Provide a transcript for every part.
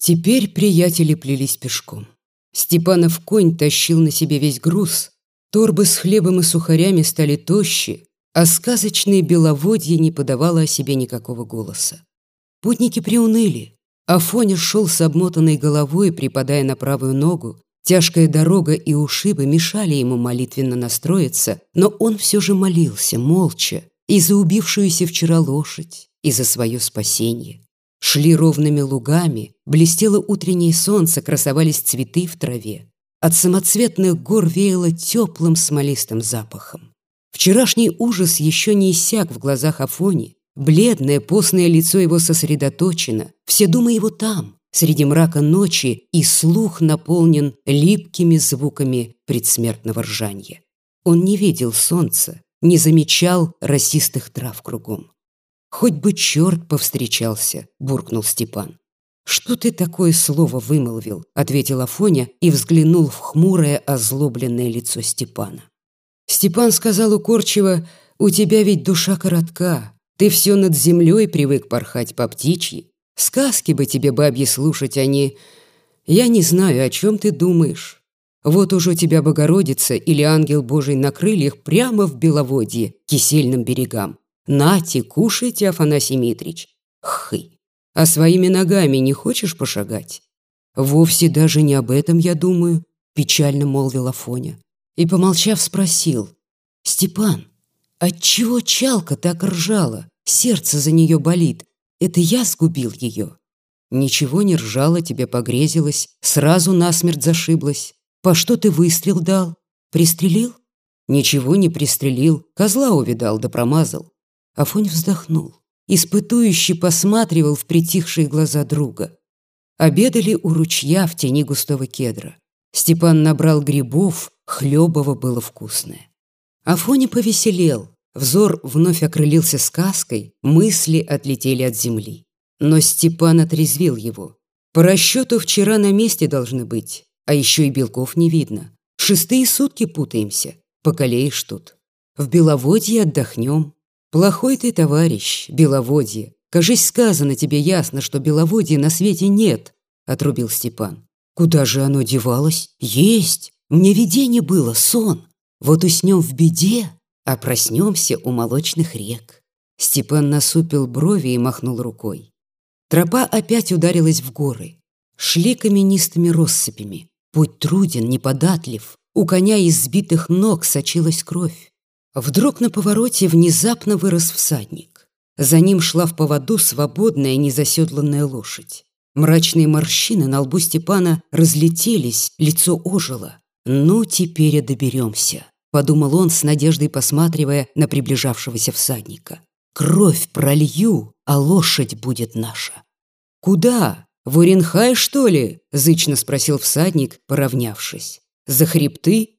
Теперь приятели плелись пешком. Степанов конь тащил на себе весь груз, торбы с хлебом и сухарями стали тощи, а сказочное беловодье не подавало о себе никакого голоса. Путники приуныли. Афоня шел с обмотанной головой, припадая на правую ногу. Тяжкая дорога и ушибы мешали ему молитвенно настроиться, но он все же молился, молча, и за убившуюся вчера лошадь, и за свое спасение. Шли ровными лугами, блестело утреннее солнце, красовались цветы в траве. От самоцветных гор веяло теплым смолистым запахом. Вчерашний ужас еще не иссяк в глазах Афони. Бледное, постное лицо его сосредоточено. Все думы его там, среди мрака ночи, и слух наполнен липкими звуками предсмертного ржания. Он не видел солнца, не замечал росистых трав кругом. «Хоть бы черт повстречался», — буркнул Степан. «Что ты такое слово вымолвил?» — ответил Афоня и взглянул в хмурое, озлобленное лицо Степана. Степан сказал укорчиво, «У тебя ведь душа коротка, ты все над землей привык порхать по птичьи. Сказки бы тебе, бабьи, слушать, а не... Я не знаю, о чем ты думаешь. Вот уже тебя Богородица или Ангел Божий на крыльях прямо в Беловодье, кисельным берегам. Нате, кушайте, Афанасий Митрич. Хы. А своими ногами не хочешь пошагать? Вовсе даже не об этом я думаю, печально молвил Афоня. И, помолчав, спросил. Степан, отчего чалка так ржала? Сердце за нее болит. Это я сгубил ее. Ничего не ржало, тебе погрезилось, сразу насмерть зашиблась. По что ты выстрел дал? Пристрелил? Ничего не пристрелил, козла увидал да промазал. Афонь вздохнул. Испытующий посматривал в притихшие глаза друга. Обедали у ручья в тени густого кедра. Степан набрал грибов, хлебово было вкусное. Афоня повеселел, взор вновь окрылился сказкой, мысли отлетели от земли. Но Степан отрезвил его. По расчету вчера на месте должны быть, а еще и белков не видно. Шестые сутки путаемся, покалеешь тут. В Беловодье отдохнем, «Плохой ты, товарищ, беловодье. Кажись, сказано тебе ясно, что беловодья на свете нет», — отрубил Степан. «Куда же оно девалось? Есть! Мне видение было, сон. Вот уснем в беде, а проснемся у молочных рек». Степан насупил брови и махнул рукой. Тропа опять ударилась в горы. Шли каменистыми россыпями. Путь труден, неподатлив. У коня из сбитых ног сочилась кровь. Вдруг на повороте внезапно вырос всадник. За ним шла в поводу свободная незаседланная лошадь. Мрачные морщины на лбу Степана разлетелись, лицо ожило. «Ну, теперь и доберемся», — подумал он с надеждой, посматривая на приближавшегося всадника. «Кровь пролью, а лошадь будет наша». «Куда? В Уренхай, что ли?» — зычно спросил всадник, поравнявшись. «За хребты?»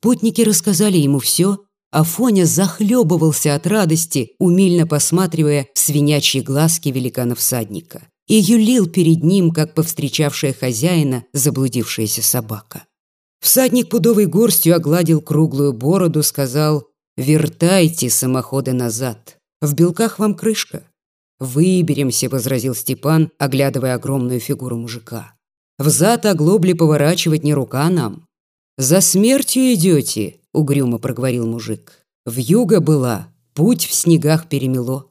Путники рассказали ему все, Афоня захлебывался от радости, умильно посматривая в свинячьи глазки великана-всадника, и юлил перед ним, как повстречавшая хозяина заблудившаяся собака. Всадник пудовой горстью огладил круглую бороду, сказал «Вертайте самоходы назад, в белках вам крышка». «Выберемся», — возразил Степан, оглядывая огромную фигуру мужика. «Взад оглобли поворачивать не рука нам. За смертью идете, — угрюмо проговорил мужик. В юго была, путь в снегах перемело.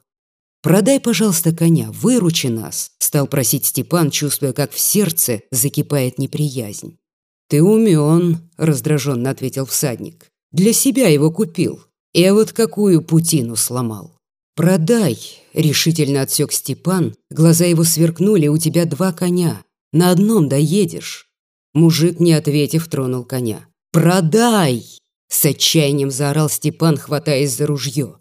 «Продай, пожалуйста, коня, выручи нас», — стал просить Степан, чувствуя, как в сердце закипает неприязнь. «Ты умен», — раздраженно ответил всадник. «Для себя его купил. И вот какую путину сломал». «Продай», — решительно отсек Степан. Глаза его сверкнули, «у тебя два коня. На одном доедешь». Мужик, не ответив, тронул коня. «Продай!» С отчаянием заорал Степан, хватаясь за ружье.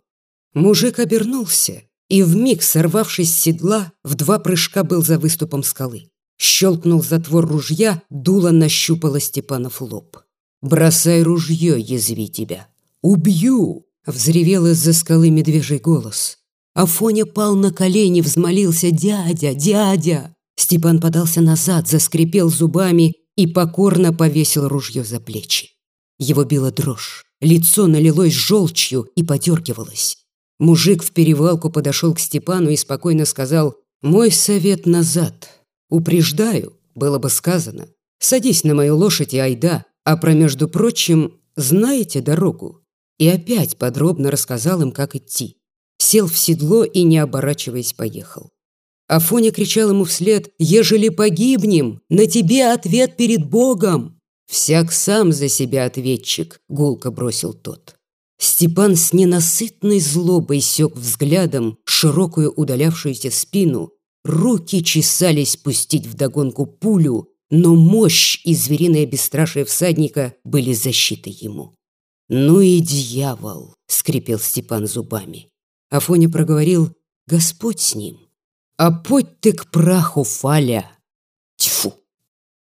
Мужик обернулся и, вмиг сорвавшись с седла, в два прыжка был за выступом скалы. Щелкнул затвор ружья, дуло нащупало Степанов лоб. «Бросай ружье, язви тебя!» «Убью!» — взревел из-за скалы медвежий голос. Афоня пал на колени, взмолился «Дядя! Дядя!» Степан подался назад, заскрипел зубами и покорно повесил ружье за плечи. Его била дрожь, лицо налилось желчью и подергивалось. Мужик в перевалку подошел к Степану и спокойно сказал «Мой совет назад. Упреждаю, было бы сказано. Садись на мою лошадь и айда, а про между прочим, знаете дорогу? И опять подробно рассказал им, как идти. Сел в седло и, не оборачиваясь, поехал. Афоня кричал ему вслед «Ежели погибнем, на тебе ответ перед Богом!» «Всяк сам за себя ответчик», — гулко бросил тот. Степан с ненасытной злобой сёк взглядом широкую удалявшуюся спину, руки чесались пустить вдогонку пулю, но мощь и звериное бесстрашие всадника были защитой ему. «Ну и дьявол!» — скрипел Степан зубами. Афоня проговорил «Господь с ним». «А подь ты к праху, Фаля!»